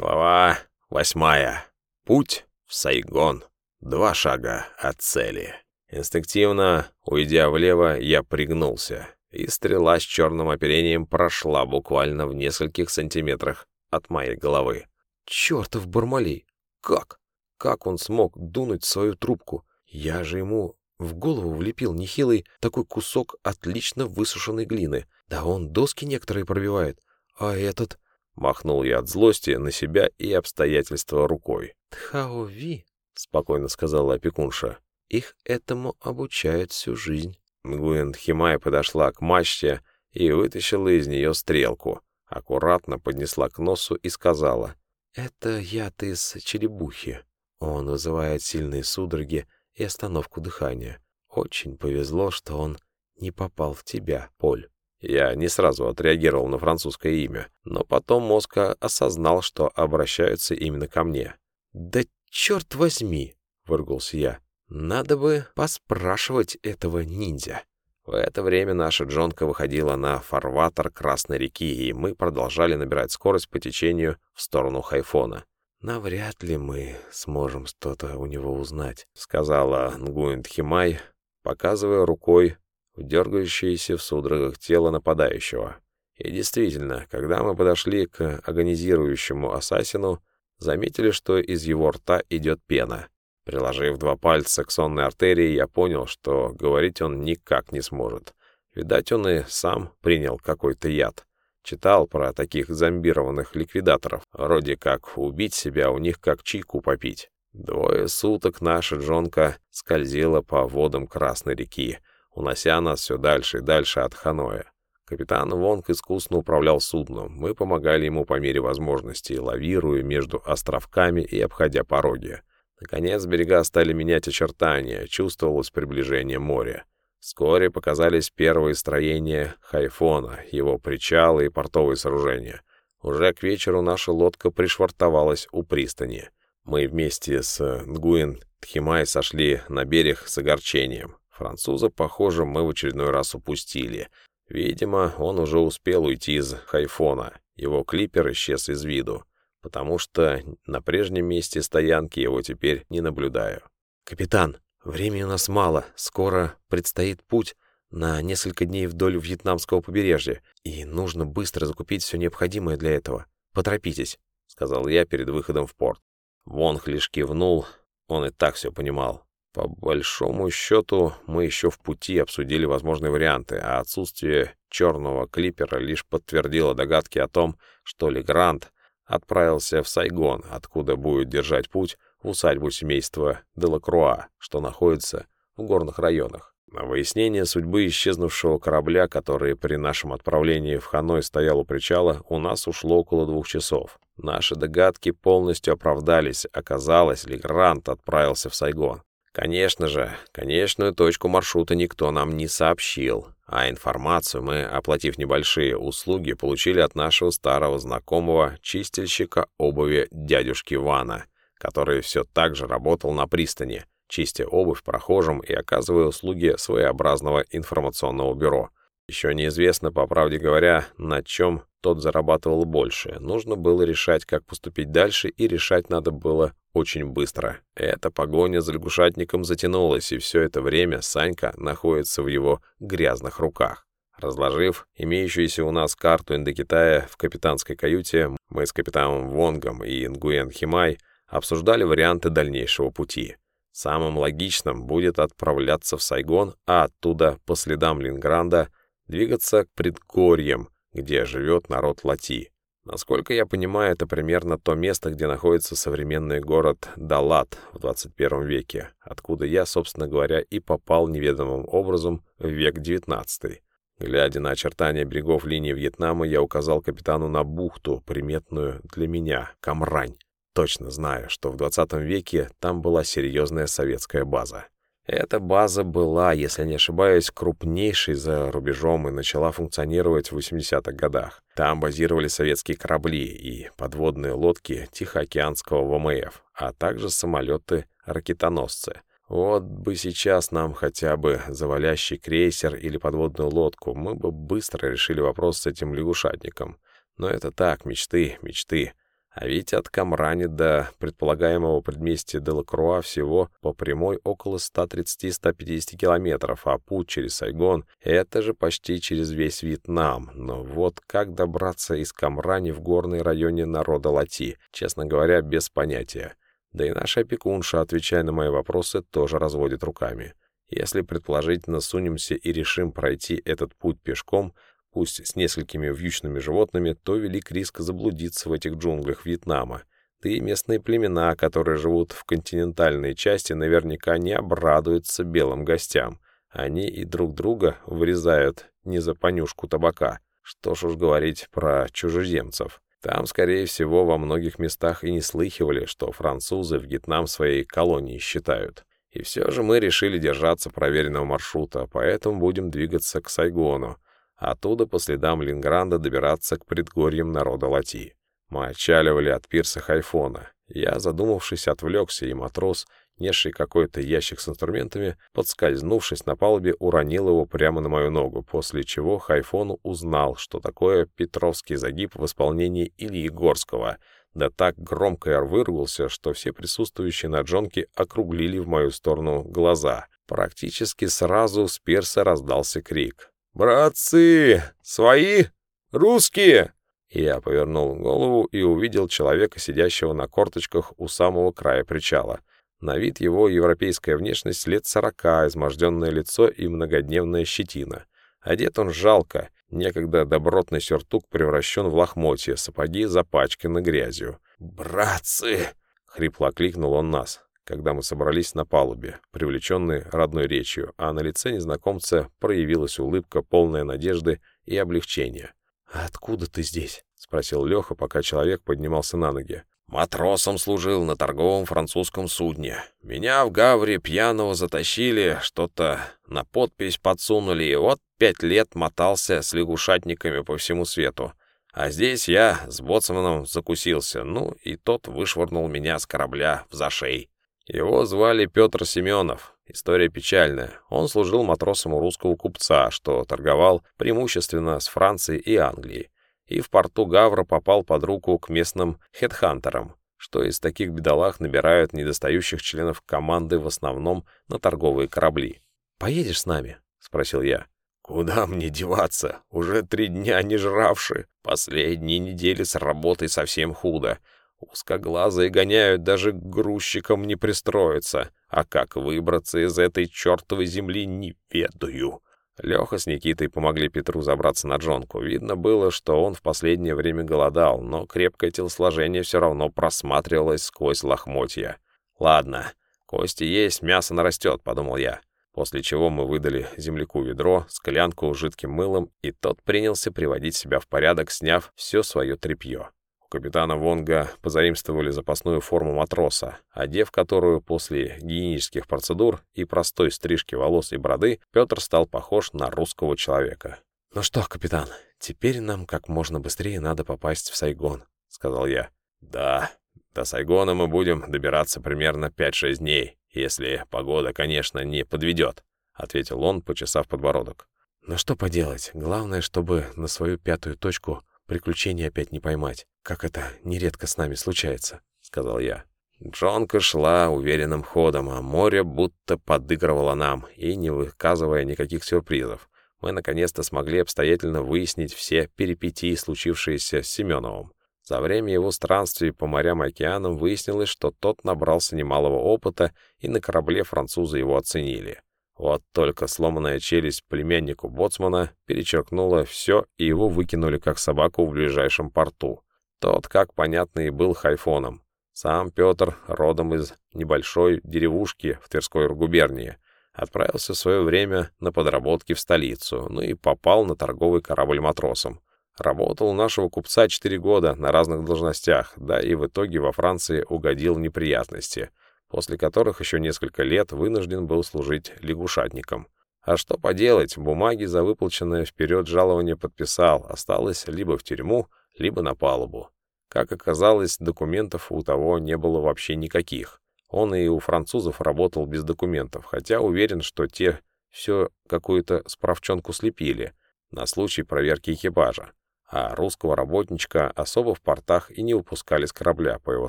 Глава восьмая. Путь в Сайгон. Два шага от цели. Инстинктивно, уйдя влево, я пригнулся, и стрела с черным оперением прошла буквально в нескольких сантиметрах от моей головы. Чертов Бармалей! Как? Как он смог дунуть свою трубку? Я же ему в голову влепил нехилый такой кусок отлично высушенной глины. Да он доски некоторые пробивает. А этот... Махнул я от злости на себя и обстоятельства рукой. «Тхаови», — спокойно сказала опекунша, — «их этому обучают всю жизнь». Нгуэн Химай подошла к мачте и вытащила из нее стрелку, аккуратно поднесла к носу и сказала, «Это яд из черепухи. Он вызывает сильные судороги и остановку дыхания. Очень повезло, что он не попал в тебя, Поль». Я не сразу отреагировал на французское имя, но потом мозг осознал, что обращаются именно ко мне. «Да черт возьми!» — выругался я. «Надо бы поспрашивать этого ниндзя». В это время наша джонка выходила на фарватер Красной реки, и мы продолжали набирать скорость по течению в сторону Хайфона. «Навряд ли мы сможем что-то у него узнать», — сказала Нгуин Тхимай, показывая рукой дергающееся в судорогах тело нападающего. И действительно, когда мы подошли к агонизирующему ассасину, заметили, что из его рта идет пена. Приложив два пальца к сонной артерии, я понял, что говорить он никак не сможет. Видать, он и сам принял какой-то яд. Читал про таких зомбированных ликвидаторов. Вроде как убить себя у них как чайку попить. Двое суток наша Джонка скользила по водам Красной реки, унося нас все дальше и дальше от Ханоя. Капитан Вонг искусно управлял судном. Мы помогали ему по мере возможностей, лавируя между островками и обходя пороги. Наконец берега стали менять очертания, чувствовалось приближение моря. Вскоре показались первые строения Хайфона, его причалы и портовые сооружения. Уже к вечеру наша лодка пришвартовалась у пристани. Мы вместе с Нгуин Тхимай сошли на берег с огорчением. Француза, похоже, мы в очередной раз упустили. Видимо, он уже успел уйти из Хайфона. Его клипер исчез из виду, потому что на прежнем месте стоянки его теперь не наблюдаю. «Капитан, времени у нас мало. Скоро предстоит путь на несколько дней вдоль вьетнамского побережья, и нужно быстро закупить все необходимое для этого. Поторопитесь», — сказал я перед выходом в порт. Вонг лишь кивнул, он и так все понимал. По большому счету, мы еще в пути обсудили возможные варианты, а отсутствие черного клипера лишь подтвердило догадки о том, что Легрант отправился в Сайгон, откуда будет держать путь в усадьбу семейства Делакруа, что находится в горных районах. На выяснение судьбы исчезнувшего корабля, который при нашем отправлении в Ханой стоял у причала, у нас ушло около двух часов. Наши догадки полностью оправдались. Оказалось, Легрант отправился в Сайгон. Конечно же, конечную точку маршрута никто нам не сообщил, а информацию мы, оплатив небольшие услуги, получили от нашего старого знакомого чистильщика обуви дядюшки Вана, который все так же работал на пристани, чистя обувь прохожим и оказывая услуги своеобразного информационного бюро. Еще неизвестно, по правде говоря, на чем тот зарабатывал больше. Нужно было решать, как поступить дальше, и решать надо было очень быстро. Эта погоня за лягушатником затянулась, и все это время Санька находится в его грязных руках. Разложив имеющуюся у нас карту Индокитая в капитанской каюте, мы с капитаном Вонгом и Нгуен Химай обсуждали варианты дальнейшего пути. Самым логичным будет отправляться в Сайгон, а оттуда по следам Лингранда двигаться к предгорьям, где живет народ Лати. Насколько я понимаю, это примерно то место, где находится современный город Далат в 21 веке, откуда я, собственно говоря, и попал неведомым образом в век 19. Глядя на очертания берегов линии Вьетнама, я указал капитану на бухту, приметную для меня, Камрань, точно зная, что в 20 веке там была серьезная советская база. Эта база была, если не ошибаюсь, крупнейшей за рубежом и начала функционировать в 80-х годах. Там базировали советские корабли и подводные лодки Тихоокеанского ВМФ, а также самолеты-ракетоносцы. Вот бы сейчас нам хотя бы завалящий крейсер или подводную лодку, мы бы быстро решили вопрос с этим лягушатником. Но это так, мечты, мечты. А ведь от Камрани до предполагаемого предместья Делакруа всего по прямой около 130-150 километров, а путь через Сайгон — это же почти через весь Вьетнам. Но вот как добраться из Камрани в горный районе народа Лати, честно говоря, без понятия. Да и наша опекунша, отвечая на мои вопросы, тоже разводит руками. Если предположительно сунемся и решим пройти этот путь пешком, пусть с несколькими вьючными животными, то велик риск заблудиться в этих джунглях Вьетнама. Да и местные племена, которые живут в континентальной части, наверняка не обрадуются белым гостям. Они и друг друга вырезают не за понюшку табака. Что ж уж говорить про чужеземцев. Там, скорее всего, во многих местах и не слыхивали, что французы Вьетнам своей колонией считают. И все же мы решили держаться проверенного маршрута, поэтому будем двигаться к Сайгону, оттуда по следам Лингранда добираться к предгорьям народа Лати. Мы отчаливали от пирса Хайфона. Я, задумавшись, отвлекся, и матрос, несший какой-то ящик с инструментами, подскользнувшись на палубе, уронил его прямо на мою ногу, после чего Хайфон узнал, что такое Петровский загиб в исполнении Ильи Горского — да так громко я выругался, что все присутствующие на джонке округлили в мою сторону глаза. Практически сразу с перса раздался крик. «Братцы! Свои? Русские!» Я повернул голову и увидел человека, сидящего на корточках у самого края причала. На вид его европейская внешность лет сорока, изможденное лицо и многодневная щетина. Одет он жалко, Некогда добротный сюртук превращен в лохмотье, сапоги запачканы грязью. «Братцы!» — хрипло окликнул он нас, когда мы собрались на палубе, привлеченные родной речью, а на лице незнакомца проявилась улыбка, полная надежды и облегчения. «Откуда ты здесь?» — спросил Леха, пока человек поднимался на ноги. Матросом служил на торговом французском судне. Меня в Гавре пьяного затащили, что-то на подпись подсунули, и вот пять лет мотался с лягушатниками по всему свету. А здесь я с боцманом закусился, ну и тот вышвырнул меня с корабля в зашей. Его звали Петр Семенов. История печальная. Он служил матросом у русского купца, что торговал преимущественно с Францией и Англией и в порту Гавра попал под руку к местным хедхантерам, что из таких бедолаг набирают недостающих членов команды в основном на торговые корабли. «Поедешь с нами?» — спросил я. «Куда мне деваться? Уже три дня не жравши. Последние недели с работой совсем худо. Узкоглазые гоняют, даже грузчикам не пристроиться. А как выбраться из этой чертовой земли, не ведаю. Леха с Никитой помогли Петру забраться на джонку. Видно было, что он в последнее время голодал, но крепкое телосложение все равно просматривалось сквозь лохмотья. «Ладно, кости есть, мясо нарастет», — подумал я. После чего мы выдали земляку ведро, склянку с жидким мылом, и тот принялся приводить себя в порядок, сняв все свое тряпье капитана Вонга позаимствовали запасную форму матроса, одев которую после гигиенических процедур и простой стрижки волос и бороды, Петр стал похож на русского человека. «Ну что, капитан, теперь нам как можно быстрее надо попасть в Сайгон», — сказал я. «Да, до Сайгона мы будем добираться примерно 5-6 дней, если погода, конечно, не подведет», — ответил он, почесав подбородок. «Ну что поделать, главное, чтобы на свою пятую точку приключений опять не поймать, как это нередко с нами случается», — сказал я. Джонка шла уверенным ходом, а море будто подыгрывало нам, и не выказывая никаких сюрпризов. Мы наконец-то смогли обстоятельно выяснить все перипетии, случившиеся с Семеновым. За время его странствий по морям и океанам выяснилось, что тот набрался немалого опыта, и на корабле французы его оценили. Вот только сломанная челюсть племяннику боцмана перечеркнула все, и его выкинули как собаку в ближайшем порту. Тот, как понятно, и был хайфоном. Сам Петр, родом из небольшой деревушки в Тверской губернии, отправился в свое время на подработки в столицу, ну и попал на торговый корабль матросом. Работал у нашего купца четыре года на разных должностях, да и в итоге во Франции угодил неприятности — после которых еще несколько лет вынужден был служить лягушатником. А что поделать, бумаги за выплаченное вперед жалование подписал, осталось либо в тюрьму, либо на палубу. Как оказалось, документов у того не было вообще никаких. Он и у французов работал без документов, хотя уверен, что те все какую-то справчонку слепили на случай проверки экипажа. а русского работничка особо в портах и не выпускали с корабля, по его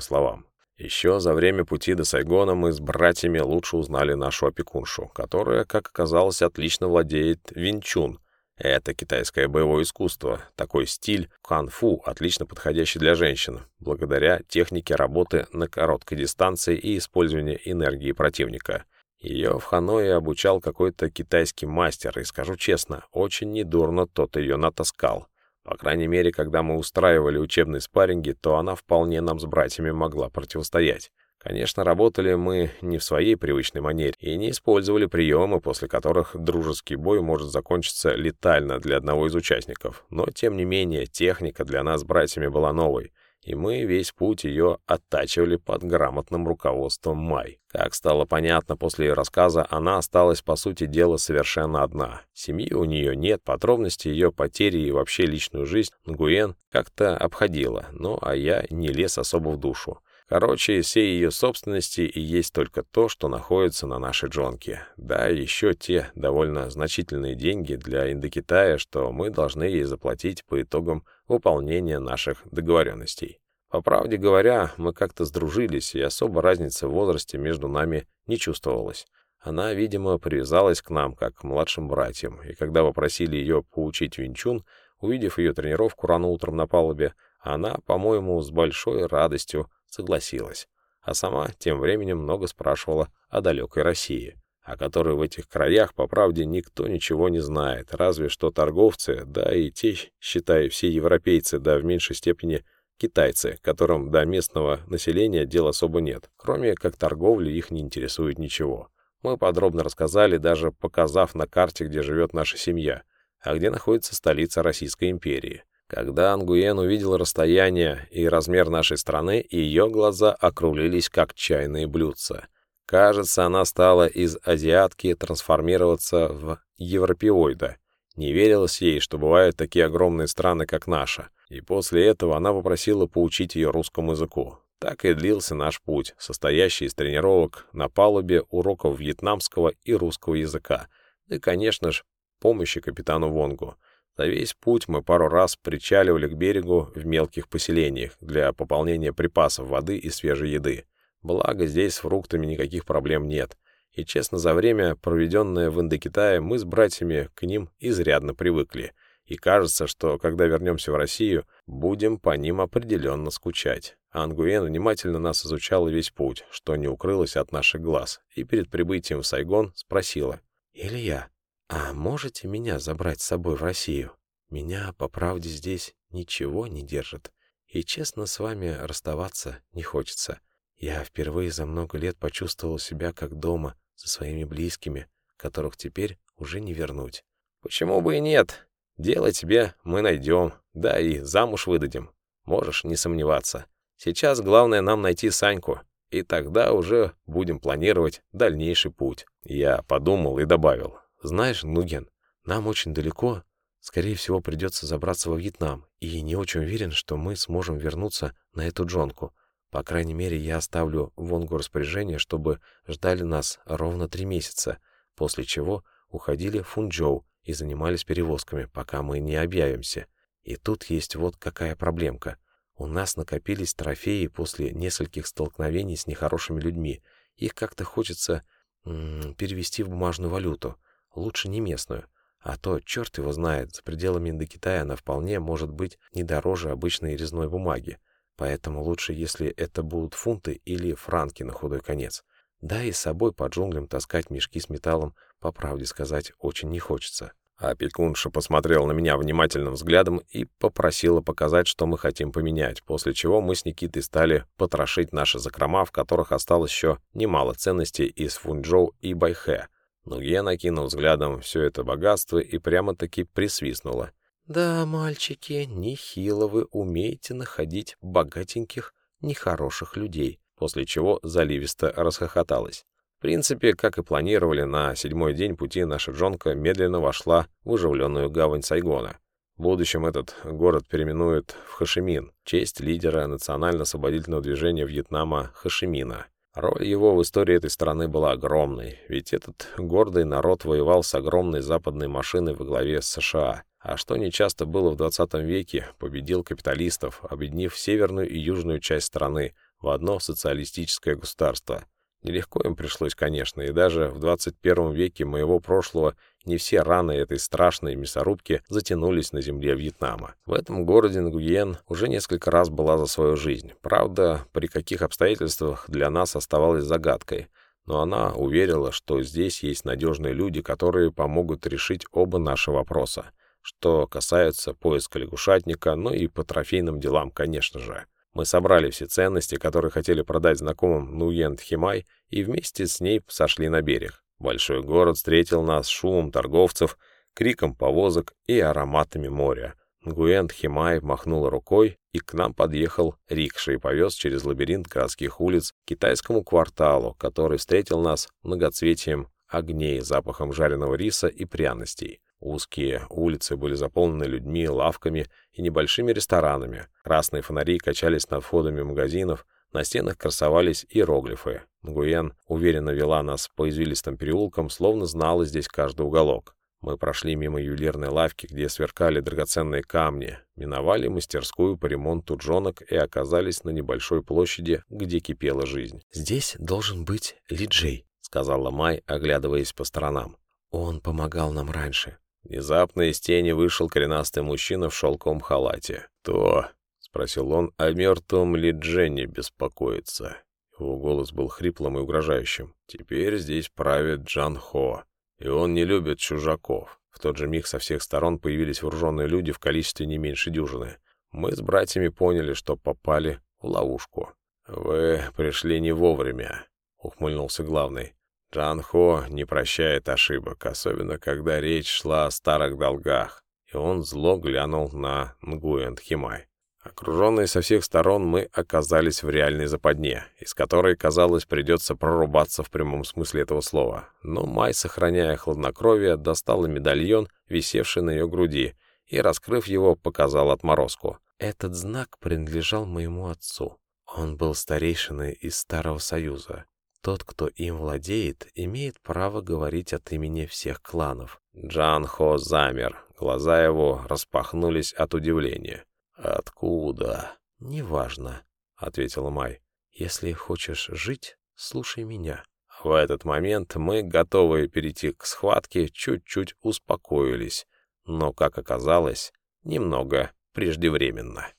словам. Еще за время пути до Сайгона мы с братьями лучше узнали нашу опекуншу, которая, как оказалось, отлично владеет винчун. Это китайское боевое искусство, такой стиль кан-фу, отлично подходящий для женщин, благодаря технике работы на короткой дистанции и использованию энергии противника. Ее в Ханое обучал какой-то китайский мастер, и, скажу честно, очень недурно тот ее натаскал. По крайней мере, когда мы устраивали учебные спарринги, то она вполне нам с братьями могла противостоять. Конечно, работали мы не в своей привычной манере и не использовали приемы, после которых дружеский бой может закончиться летально для одного из участников. Но, тем не менее, техника для нас с братьями была новой и мы весь путь ее оттачивали под грамотным руководством Май. Как стало понятно после ее рассказа, она осталась, по сути дела, совершенно одна. Семьи у нее нет, подробности ее потери и вообще личную жизнь Нгуен как-то обходила, ну а я не лез особо в душу. Короче, все ее собственности и есть только то, что находится на нашей джонке. Да, еще те довольно значительные деньги для Индокитая, что мы должны ей заплатить по итогам выполнения наших договоренностей. По правде говоря, мы как-то сдружились, и особо разницы в возрасте между нами не чувствовалась. Она, видимо, привязалась к нам, как к младшим братьям, и когда попросили ее поучить Винчун, увидев ее тренировку рано утром на палубе, она, по-моему, с большой радостью согласилась, а сама тем временем много спрашивала о далекой России, о которой в этих краях, по правде, никто ничего не знает, разве что торговцы, да и те, считай, все европейцы, да в меньшей степени китайцы, которым до местного населения дел особо нет, кроме как торговли их не интересует ничего. Мы подробно рассказали, даже показав на карте, где живет наша семья, а где находится столица Российской империи. Когда Ангуен увидел расстояние и размер нашей страны, ее глаза округлились, как чайные блюдца. Кажется, она стала из азиатки трансформироваться в европеоида. Не верилось ей, что бывают такие огромные страны, как наша. И после этого она попросила поучить ее русскому языку. Так и длился наш путь, состоящий из тренировок на палубе, уроков вьетнамского и русского языка. И, конечно же, помощи капитану Вонгу. За весь путь мы пару раз причаливали к берегу в мелких поселениях для пополнения припасов воды и свежей еды. Благо, здесь с фруктами никаких проблем нет. И, честно, за время, проведенное в Индокитае, мы с братьями к ним изрядно привыкли. И кажется, что, когда вернемся в Россию, будем по ним определенно скучать. Ангуен внимательно нас изучала весь путь, что не укрылось от наших глаз, и перед прибытием в Сайгон спросила. «Илья, «А можете меня забрать с собой в Россию? Меня, по правде, здесь ничего не держит, и, честно, с вами расставаться не хочется. Я впервые за много лет почувствовал себя как дома, со своими близкими, которых теперь уже не вернуть». «Почему бы и нет? Дело тебе мы найдем, да и замуж выдадим. Можешь не сомневаться. Сейчас главное нам найти Саньку, и тогда уже будем планировать дальнейший путь». Я подумал и добавил. Знаешь, Нуген, нам очень далеко. Скорее всего, придется забраться во Вьетнам, и не очень уверен, что мы сможем вернуться на эту джонку. По крайней мере, я оставлю Вонгу распоряжение, чтобы ждали нас ровно три месяца, после чего уходили в Фунчжоу и занимались перевозками, пока мы не объявимся. И тут есть вот какая проблемка. У нас накопились трофеи после нескольких столкновений с нехорошими людьми. Их как-то хочется перевести в бумажную валюту. Лучше не местную. А то, черт его знает, за пределами Индокитая она вполне может быть не дороже обычной резной бумаги. Поэтому лучше, если это будут фунты или франки на худой конец. Да и с собой по джунглям таскать мешки с металлом, по правде сказать, очень не хочется. А Пекунша посмотрела на меня внимательным взглядом и попросила показать, что мы хотим поменять, после чего мы с Никитой стали потрошить наши закрома, в которых осталось еще немало ценностей из Фунчжоу и Байхэ, но я накинул взглядом все это богатство и прямо-таки присвистнула. «Да, мальчики, нехило вы умеете находить богатеньких, нехороших людей», после чего заливисто расхохоталась. В принципе, как и планировали, на седьмой день пути наша Джонка медленно вошла в оживленную гавань Сайгона. В будущем этот город переименуют в Хашимин, честь лидера национально-освободительного движения Вьетнама Хашимина. Роль его в истории этой страны была огромной, ведь этот гордый народ воевал с огромной западной машиной во главе с США. а что нечасто было в 20 веке, победил капиталистов, объединив северную и южную часть страны в одно социалистическое государство. Нелегко им пришлось, конечно, и даже в 21 веке моего прошлого не все раны этой страшной мясорубки затянулись на земле Вьетнама. В этом городе Нгуен уже несколько раз была за свою жизнь. Правда, при каких обстоятельствах для нас оставалась загадкой. Но она уверила, что здесь есть надежные люди, которые помогут решить оба наши вопроса. Что касается поиска лягушатника, ну и по трофейным делам, конечно же. Мы собрали все ценности, которые хотели продать знакомым Нуен Тхимай, и вместе с ней сошли на берег. Большой город встретил нас шумом торговцев, криком повозок и ароматами моря. Нгуэн Тхимай махнула рукой, и к нам подъехал рикша и повез через лабиринт городских улиц к китайскому кварталу, который встретил нас многоцветием огней, запахом жареного риса и пряностей. Узкие улицы были заполнены людьми, лавками и небольшими ресторанами. Красные фонари качались над входами магазинов, на стенах красовались иероглифы. Нгуен уверенно вела нас по извилистым переулкам, словно знала здесь каждый уголок. Мы прошли мимо ювелирной лавки, где сверкали драгоценные камни, миновали мастерскую по ремонту джонок и оказались на небольшой площади, где кипела жизнь. «Здесь должен быть Ли-Джей», — сказала Май, оглядываясь по сторонам. «Он помогал нам раньше. Внезапно из тени вышел коренастый мужчина в шелковом халате. «То?» — спросил он, — «о мертвом ли Дженни беспокоится?» Его голос был хриплым и угрожающим. «Теперь здесь правит Джан Хо, и он не любит чужаков». В тот же миг со всех сторон появились вооруженные люди в количестве не меньше дюжины. Мы с братьями поняли, что попали в ловушку. «Вы пришли не вовремя», — ухмыльнулся главный. Джан Хо не прощает ошибок, особенно когда речь шла о старых долгах, и он зло глянул на Нгуэн Тхимай. Окруженные со всех сторон, мы оказались в реальной западне, из которой, казалось, придется прорубаться в прямом смысле этого слова. Но Май, сохраняя хладнокровие, достала медальон, висевший на ее груди, и, раскрыв его, показал отморозку. Этот знак принадлежал моему отцу. Он был старейшиной из Старого Союза. Тот, кто им владеет, имеет право говорить от имени всех кланов. Джан Хо замер. Глаза его распахнулись от удивления. «Откуда?» «Неважно», — ответила Май. «Если хочешь жить, слушай меня». В этот момент мы, готовые перейти к схватке, чуть-чуть успокоились, но, как оказалось, немного преждевременно.